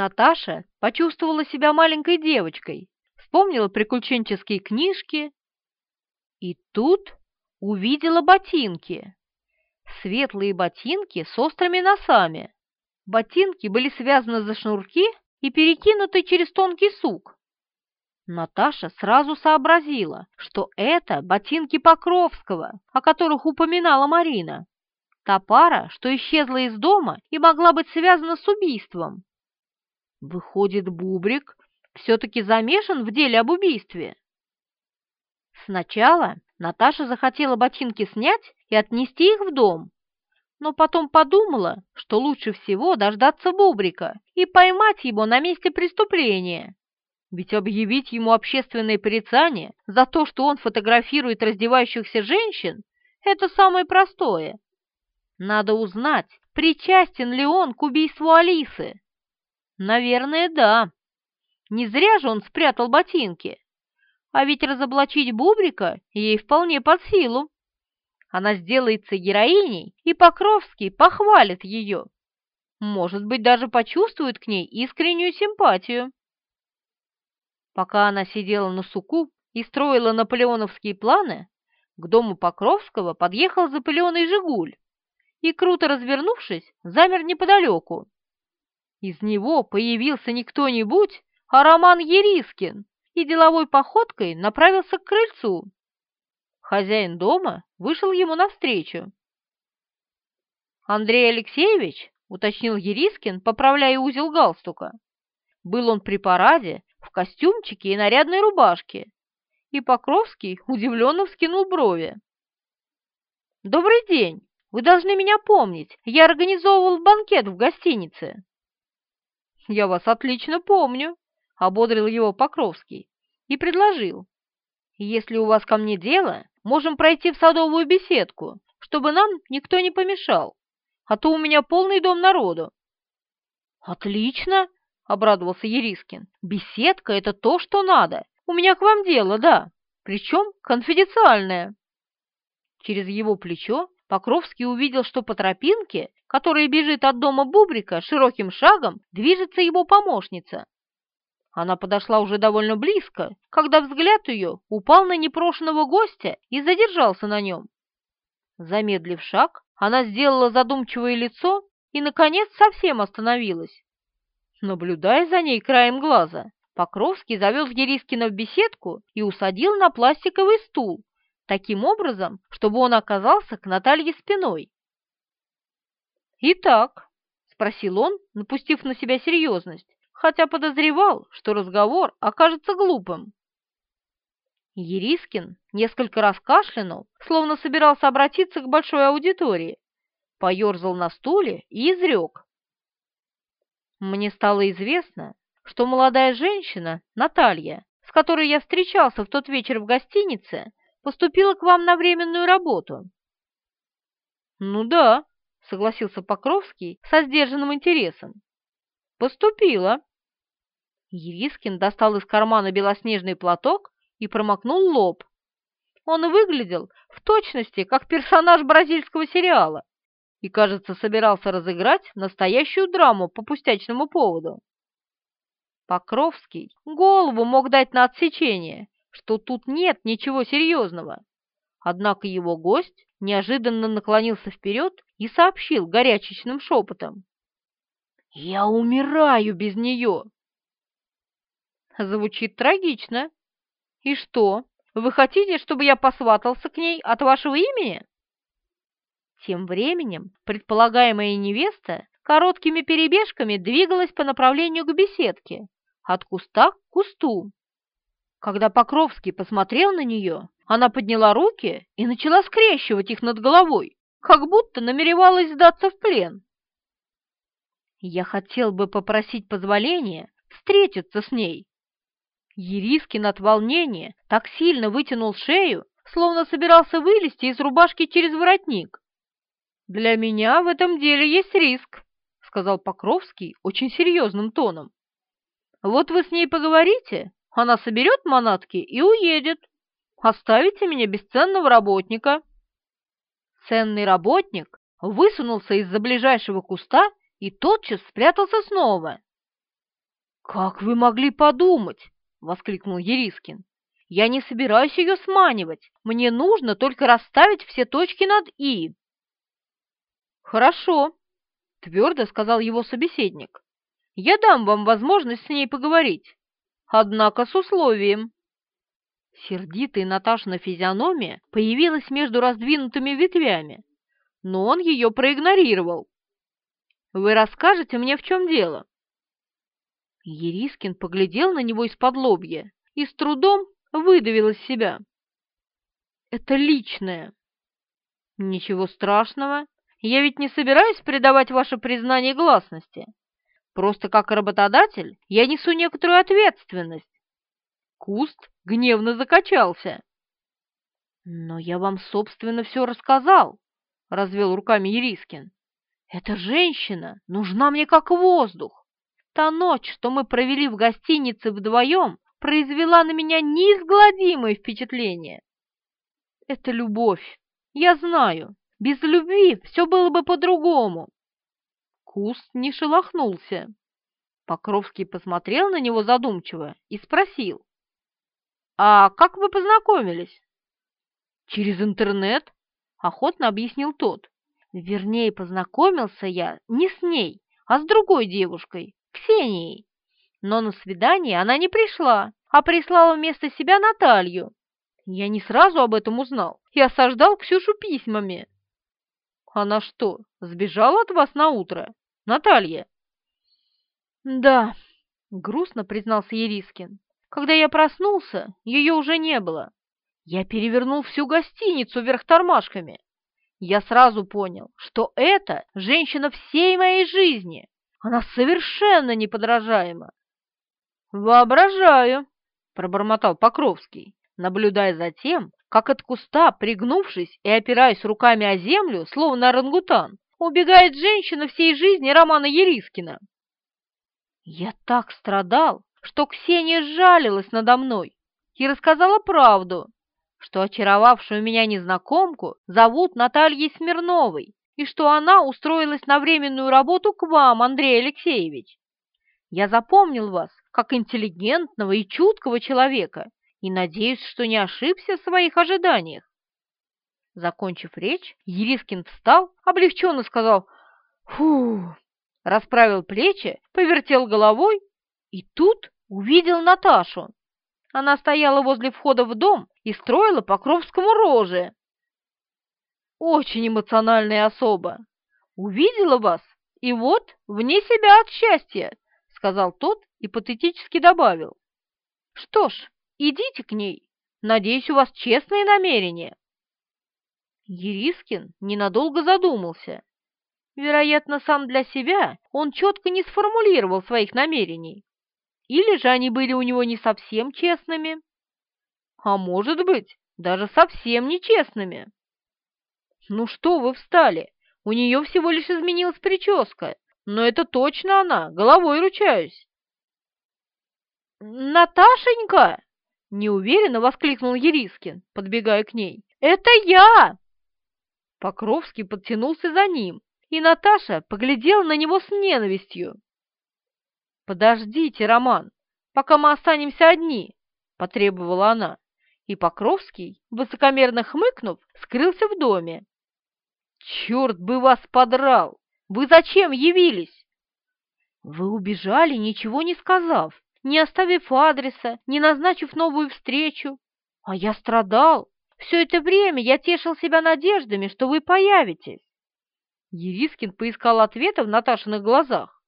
Наташа почувствовала себя маленькой девочкой, вспомнила приключенческие книжки и тут увидела ботинки. Светлые ботинки с острыми носами. Ботинки были связаны за шнурки и перекинуты через тонкий сук. Наташа сразу сообразила, что это ботинки Покровского, о которых упоминала Марина. Та пара, что исчезла из дома и могла быть связана с убийством. Выходит, Бубрик все-таки замешан в деле об убийстве. Сначала Наташа захотела ботинки снять и отнести их в дом, но потом подумала, что лучше всего дождаться Бубрика и поймать его на месте преступления. Ведь объявить ему общественное порицание за то, что он фотографирует раздевающихся женщин, это самое простое. Надо узнать, причастен ли он к убийству Алисы. Наверное, да. Не зря же он спрятал ботинки. А ведь разоблачить Бубрика ей вполне под силу. Она сделается героиней, и Покровский похвалит ее. Может быть, даже почувствует к ней искреннюю симпатию. Пока она сидела на суку и строила наполеоновские планы, к дому Покровского подъехал запыленный «Жигуль» и, круто развернувшись, замер неподалеку. Из него появился не кто-нибудь, а Роман Ерискин и деловой походкой направился к крыльцу. Хозяин дома вышел ему навстречу. «Андрей Алексеевич?» — уточнил Ерискин, поправляя узел галстука. Был он при параде в костюмчике и нарядной рубашке, и Покровский удивленно вскинул брови. «Добрый день! Вы должны меня помнить. Я организовывал банкет в гостинице». «Я вас отлично помню», — ободрил его Покровский и предложил. «Если у вас ко мне дело, можем пройти в садовую беседку, чтобы нам никто не помешал, а то у меня полный дом народу». «Отлично!» обрадовался Ерискин. «Беседка — это то, что надо. У меня к вам дело, да. Причем конфиденциальное». Через его плечо Покровский увидел, что по тропинке, которая бежит от дома Бубрика, широким шагом движется его помощница. Она подошла уже довольно близко, когда взгляд ее упал на непрошенного гостя и задержался на нем. Замедлив шаг, она сделала задумчивое лицо и, наконец, совсем остановилась. Наблюдая за ней краем глаза, Покровский завел Ерискина в беседку и усадил на пластиковый стул, таким образом, чтобы он оказался к Наталье спиной. «Итак», — спросил он, напустив на себя серьезность, хотя подозревал, что разговор окажется глупым. Ерискин несколько раз кашлянул, словно собирался обратиться к большой аудитории, поерзал на стуле и изрек. Мне стало известно, что молодая женщина, Наталья, с которой я встречался в тот вечер в гостинице, поступила к вам на временную работу. Ну да, согласился Покровский со сдержанным интересом. Поступила. Ерискин достал из кармана белоснежный платок и промокнул лоб. Он выглядел в точности, как персонаж бразильского сериала и, кажется, собирался разыграть настоящую драму по пустячному поводу. Покровский голову мог дать на отсечение, что тут нет ничего серьезного. Однако его гость неожиданно наклонился вперед и сообщил горячечным шепотом. «Я умираю без нее!» Звучит трагично. «И что, вы хотите, чтобы я посватался к ней от вашего имени?» Тем временем предполагаемая невеста короткими перебежками двигалась по направлению к беседке, от куста к кусту. Когда Покровский посмотрел на нее, она подняла руки и начала скрещивать их над головой, как будто намеревалась сдаться в плен. Я хотел бы попросить позволения встретиться с ней. Ерискин от волнения так сильно вытянул шею, словно собирался вылезти из рубашки через воротник. «Для меня в этом деле есть риск», — сказал Покровский очень серьезным тоном. «Вот вы с ней поговорите, Она соберет манатки и уедет. Оставите меня бесценного работника». Ценный работник высунулся из-за ближайшего куста и тотчас спрятался снова. «Как вы могли подумать?» — воскликнул Ерискин. «Я не собираюсь ее сманивать. Мне нужно только расставить все точки над «и». «Хорошо», — твердо сказал его собеседник. «Я дам вам возможность с ней поговорить, однако с условием». Сердитая Наташина физиономия появилась между раздвинутыми ветвями, но он ее проигнорировал. «Вы расскажете мне, в чем дело?» Ерискин поглядел на него из-под лобья и с трудом выдавил из себя. «Это личное». «Ничего страшного, я ведь не собираюсь придавать ваше признание гласности. Просто как работодатель я несу некоторую ответственность». Куст гневно закачался. «Но я вам, собственно, все рассказал», — развел руками Ерискин. «Эта женщина нужна мне как воздух. Та ночь, что мы провели в гостинице вдвоем, произвела на меня неизгладимое впечатление. Это любовь, я знаю. Без любви все было бы по-другому. Куст не шелохнулся. Покровский посмотрел на него задумчиво и спросил. «А как вы познакомились?» «Через интернет», — охотно объяснил тот. «Вернее, познакомился я не с ней, а с другой девушкой, Ксенией. Но на свидание она не пришла, а прислала вместо себя Наталью. Я не сразу об этом узнал и осаждал Ксюшу письмами. Она что, сбежала от вас на утро, Наталья? Да, грустно признался Ерискин. Когда я проснулся, ее уже не было. Я перевернул всю гостиницу вверх тормашками. Я сразу понял, что это женщина всей моей жизни. Она совершенно неподражаема. «Воображаю», — пробормотал Покровский, наблюдая за тем, как от куста, пригнувшись и опираясь руками о землю, словно орангутан, убегает женщина всей жизни Романа Ерискина. Я так страдал, что Ксения сжалилась надо мной и рассказала правду, что очаровавшую меня незнакомку зовут Натальей Смирновой, и что она устроилась на временную работу к вам, Андрей Алексеевич. Я запомнил вас как интеллигентного и чуткого человека и надеюсь, что не ошибся в своих ожиданиях. Закончив речь, Ерискин встал, облегченно сказал «Фу!», расправил плечи, повертел головой и тут увидел Наташу. Она стояла возле входа в дом и строила Покровскому рожи. Очень эмоциональная особа. Увидела вас, и вот вне себя от счастья, сказал тот и патетически добавил. Что ж, идите к ней. Надеюсь, у вас честные намерения. Ерискин ненадолго задумался. Вероятно, сам для себя он четко не сформулировал своих намерений. Или же они были у него не совсем честными. А может быть, даже совсем нечестными. «Ну что вы встали? У нее всего лишь изменилась прическа, но это точно она, головой ручаюсь». «Наташенька!» — неуверенно воскликнул Ерискин, подбегая к ней. «Это я!» Покровский подтянулся за ним, и Наташа поглядела на него с ненавистью. «Подождите, Роман, пока мы останемся одни», — потребовала она, и Покровский, высокомерно хмыкнув, скрылся в доме. «Черт бы вас подрал! Вы зачем явились?» «Вы убежали, ничего не сказав, не оставив адреса, не назначив новую встречу. А я страдал. Все это время я тешил себя надеждами, что вы появитесь». Ерискин поискал ответа в Наташиных глазах.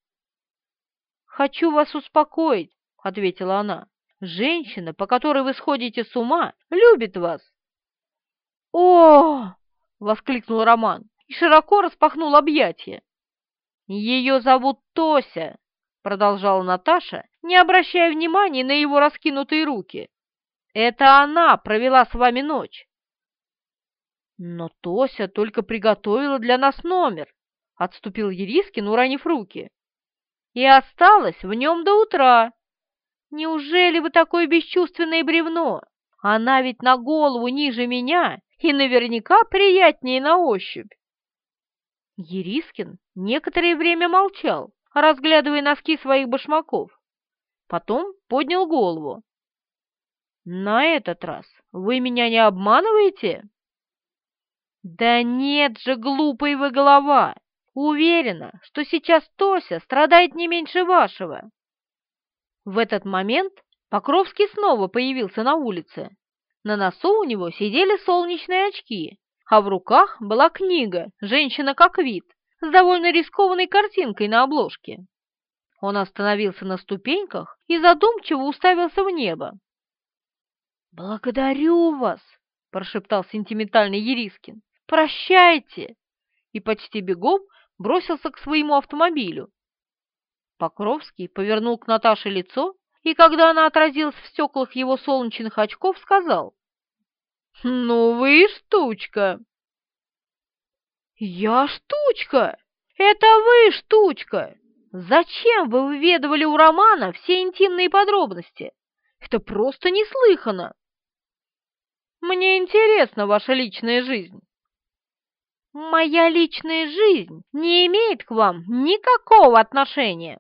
«Хочу вас успокоить», — ответила она. «Женщина, по которой вы сходите с ума, любит вас». «О!» воскликнул Роман и широко распахнул объятия. «Ее зовут Тося», — продолжала Наташа, не обращая внимания на его раскинутые руки. «Это она провела с вами ночь». «Но Тося только приготовила для нас номер», — отступил Ерискин, уронив руки. «И осталась в нем до утра. Неужели вы такое бесчувственное бревно? Она ведь на голову ниже меня и наверняка приятнее на ощупь. Ерискин некоторое время молчал, разглядывая носки своих башмаков. Потом поднял голову. «На этот раз вы меня не обманываете?» «Да нет же, глупая вы голова! Уверена, что сейчас Тося страдает не меньше вашего!» В этот момент Покровский снова появился на улице. На носу у него сидели солнечные очки, а в руках была книга «Женщина как вид» с довольно рискованной картинкой на обложке. Он остановился на ступеньках и задумчиво уставился в небо. «Благодарю вас!» – прошептал сентиментальный Ерискин. «Прощайте!» И почти бегом бросился к своему автомобилю. Покровский повернул к Наташе лицо и, когда она отразилась в стеклах его солнечных очков, сказал «Ну вы штучка!» «Я штучка! Это вы штучка! Зачем вы выведывали у Романа все интимные подробности? Это просто неслыханно!» «Мне интересна ваша личная жизнь!» «Моя личная жизнь не имеет к вам никакого отношения!»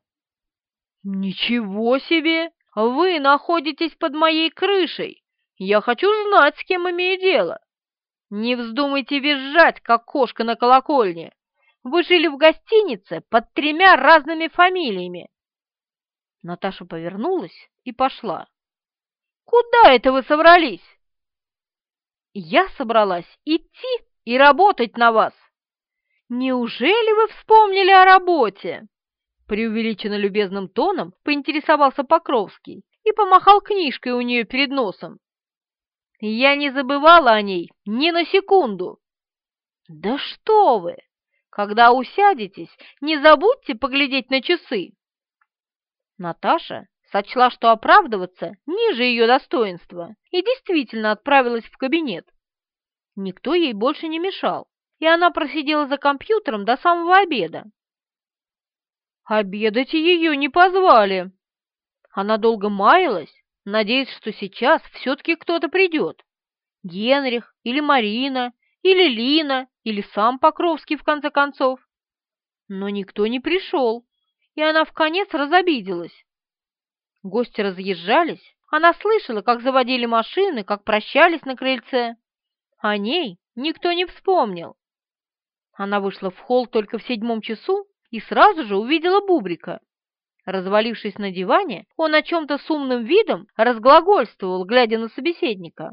«Ничего себе! Вы находитесь под моей крышей! Я хочу знать, с кем имею дело! Не вздумайте визжать, как кошка на колокольне! Вы жили в гостинице под тремя разными фамилиями!» Наташа повернулась и пошла. «Куда это вы собрались?» «Я собралась идти и работать на вас!» «Неужели вы вспомнили о работе?» преувеличенно любезным тоном поинтересовался Покровский и помахал книжкой у нее перед носом. Я не забывала о ней ни на секунду. Да что вы! Когда усядетесь, не забудьте поглядеть на часы. Наташа сочла, что оправдываться ниже ее достоинства, и действительно отправилась в кабинет. Никто ей больше не мешал, и она просидела за компьютером до самого обеда, Обедать ее не позвали. Она долго маялась, надеясь, что сейчас все-таки кто-то придет. Генрих или Марина, или Лина, или сам Покровский, в конце концов. Но никто не пришел, и она в конец разобиделась. Гости разъезжались, она слышала, как заводили машины, как прощались на крыльце. О ней никто не вспомнил. Она вышла в холл только в седьмом часу и сразу же увидела Бубрика. Развалившись на диване, он о чем-то с умным видом разглагольствовал, глядя на собеседника.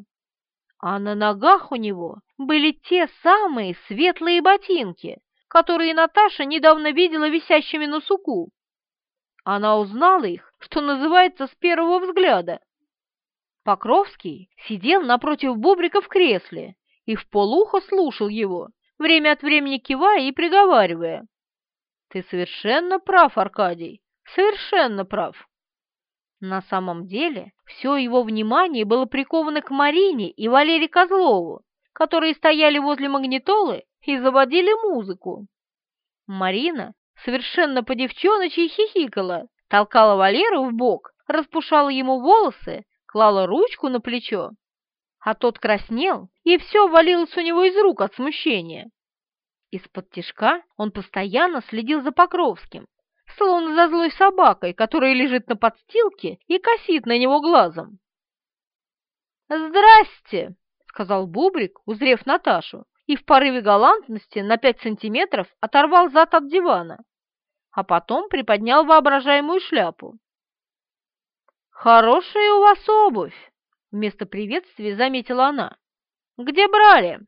А на ногах у него были те самые светлые ботинки, которые Наташа недавно видела висящими на суку. Она узнала их, что называется, с первого взгляда. Покровский сидел напротив Бубрика в кресле и в полухо слушал его, время от времени кивая и приговаривая. Ты совершенно прав, Аркадий, совершенно прав. На самом деле, все его внимание было приковано к Марине и Валерии Козлову, которые стояли возле магнитолы и заводили музыку. Марина совершенно по-девчоночи хихикала, толкала Валеру в бок, распушала ему волосы, клала ручку на плечо. А тот краснел, и все валилось у него из рук от смущения. Из-под тишка он постоянно следил за Покровским, словно за злой собакой, которая лежит на подстилке и косит на него глазом. «Здрасте!» — сказал Бубрик, узрев Наташу, и в порыве галантности на пять сантиметров оторвал зад от дивана, а потом приподнял воображаемую шляпу. «Хорошая у вас обувь!» — вместо приветствия заметила она. «Где брали?»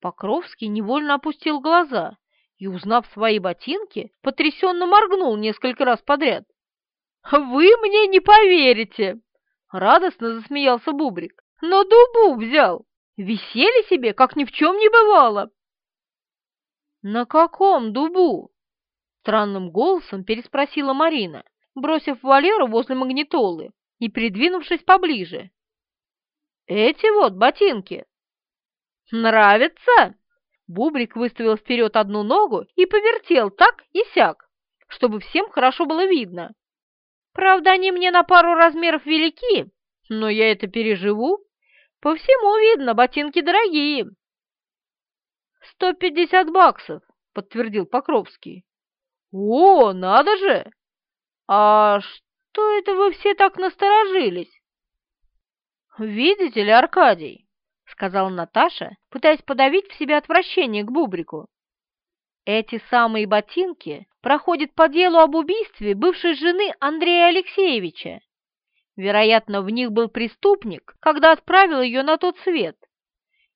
Покровский невольно опустил глаза и, узнав свои ботинки, потрясенно моргнул несколько раз подряд. «Вы мне не поверите!» — радостно засмеялся Бубрик. «Но дубу взял! Висели себе, как ни в чем не бывало!» «На каком дубу?» — странным голосом переспросила Марина, бросив Валеру возле магнитолы и придвинувшись поближе. «Эти вот ботинки!» «Нравится?» Бубрик выставил вперед одну ногу и повертел так и сяк, чтобы всем хорошо было видно. Правда, они мне на пару размеров велики, но я это переживу. По всему видно, ботинки дорогие. «Сто пятьдесят баксов», — подтвердил Покровский. «О, надо же! А что это вы все так насторожились?» «Видите ли, Аркадий», — сказала Наташа, пытаясь подавить в себе отвращение к Бубрику. «Эти самые ботинки проходят по делу об убийстве бывшей жены Андрея Алексеевича. Вероятно, в них был преступник, когда отправил ее на тот свет.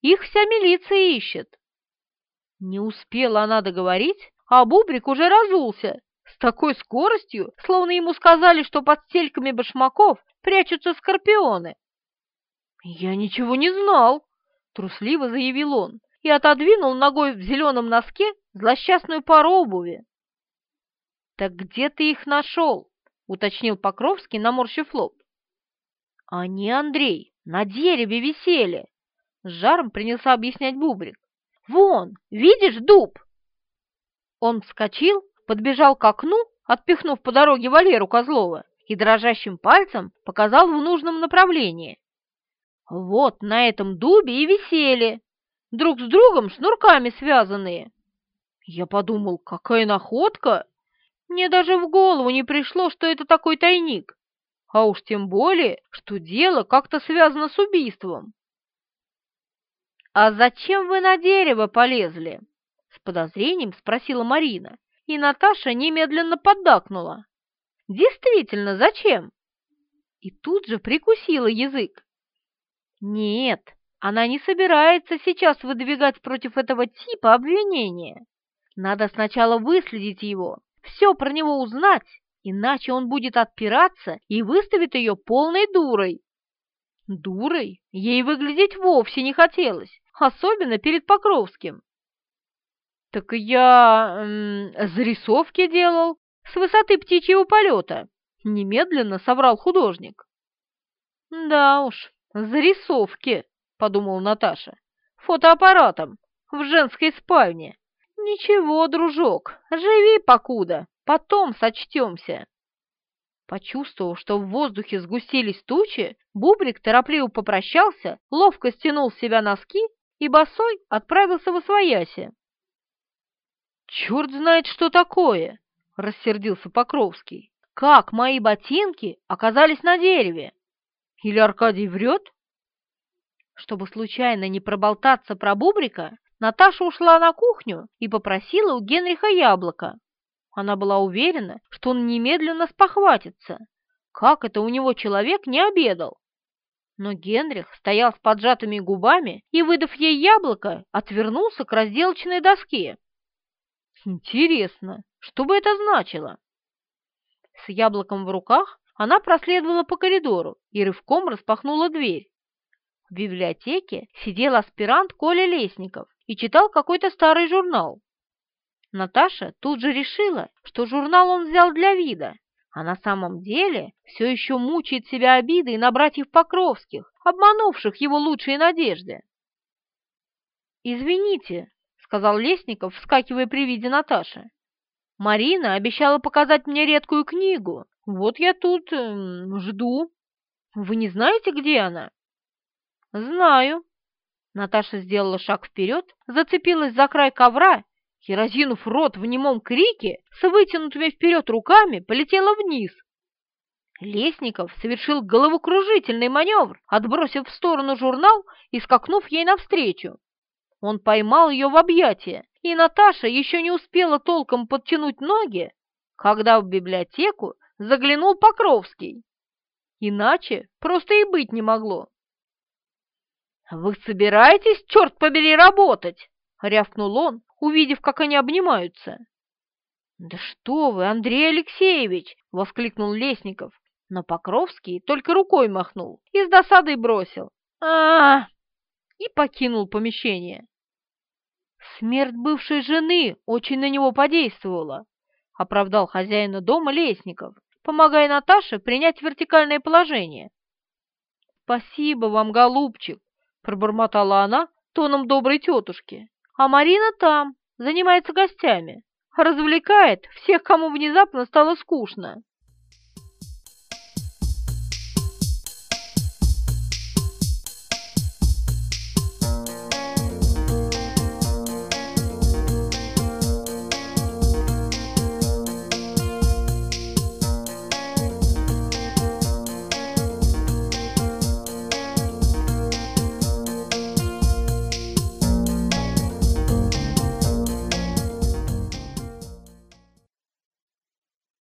Их вся милиция ищет. Не успела она договорить, а Бубрик уже разулся с такой скоростью, словно ему сказали, что под стельками башмаков прячутся скорпионы. «Я ничего не знал», — трусливо заявил он и отодвинул ногой в зеленом носке злосчастную пару обуви. «Так где ты их нашел?» — уточнил Покровский, наморщив лоб. «Они, Андрей, на дереве висели!» С жаром принялся объяснять Бубрик. «Вон, видишь дуб?» Он вскочил, подбежал к окну, отпихнув по дороге Валеру Козлова, и дрожащим пальцем показал в нужном направлении. Вот на этом дубе и висели, друг с другом шнурками связанные. Я подумал, какая находка! Мне даже в голову не пришло, что это такой тайник а уж тем более, что дело как-то связано с убийством. «А зачем вы на дерево полезли?» — подозрением спросила Марина, и Наташа немедленно поддакнула. «Действительно, зачем?» И тут же прикусила язык. «Нет, она не собирается сейчас выдвигать против этого типа обвинения. Надо сначала выследить его, все про него узнать, иначе он будет отпираться и выставит ее полной дурой. Дурой ей выглядеть вовсе не хотелось, особенно перед Покровским. «Так я м, зарисовки делал с высоты птичьего полета», — немедленно соврал художник. «Да уж, зарисовки», — подумала Наташа, — «фотоаппаратом в женской спальне. Ничего, дружок, живи покуда, Потом сочтемся. Почувствовав, что в воздухе сгустились тучи, Бубрик торопливо попрощался, ловко стянул с себя носки и босой отправился в освояси. «Черт знает, что такое!» — рассердился Покровский. «Как мои ботинки оказались на дереве? Или Аркадий врет?» Чтобы случайно не проболтаться про Бубрика, Наташа ушла на кухню и попросила у Генриха яблоко. Она была уверена, что он немедленно спохватится. Как это у него человек не обедал? Но Генрих стоял с поджатыми губами и, выдав ей яблоко, отвернулся к разделочной доске. Интересно, что бы это значило? С яблоком в руках она проследовала по коридору и рывком распахнула дверь. В библиотеке сидел аспирант Коля Лесников и читал какой-то старый журнал. Наташа тут же решила, что журнал он взял для вида, а на самом деле все еще мучает себя обидой на братьев Покровских, обманувших его лучшие надежды. «Извините», — сказал Лесников, вскакивая при виде Наташи. «Марина обещала показать мне редкую книгу. Вот я тут э, жду. Вы не знаете, где она?» «Знаю». Наташа сделала шаг вперед, зацепилась за край ковра и, разинув рот в немом крике, с вытянутыми вперед руками полетела вниз. Лесников совершил головокружительный маневр, отбросив в сторону журнал и скакнув ей навстречу. Он поймал ее в объятия, и Наташа еще не успела толком подтянуть ноги, когда в библиотеку заглянул Покровский. Иначе просто и быть не могло. «Вы собираетесь, черт побери, работать?» — рявкнул он, увидев, как они обнимаются. «Да что вы, Андрей Алексеевич!» — воскликнул Лесников, но Покровский только рукой махнул и с досадой бросил. а, -а, -а и покинул помещение. Смерть бывшей жены очень на него подействовала, оправдал хозяина дома Лесников, помогая Наташе принять вертикальное положение. «Спасибо вам, голубчик!» — пробормотала она тоном доброй тетушки. А Марина там, занимается гостями, развлекает всех, кому внезапно стало скучно.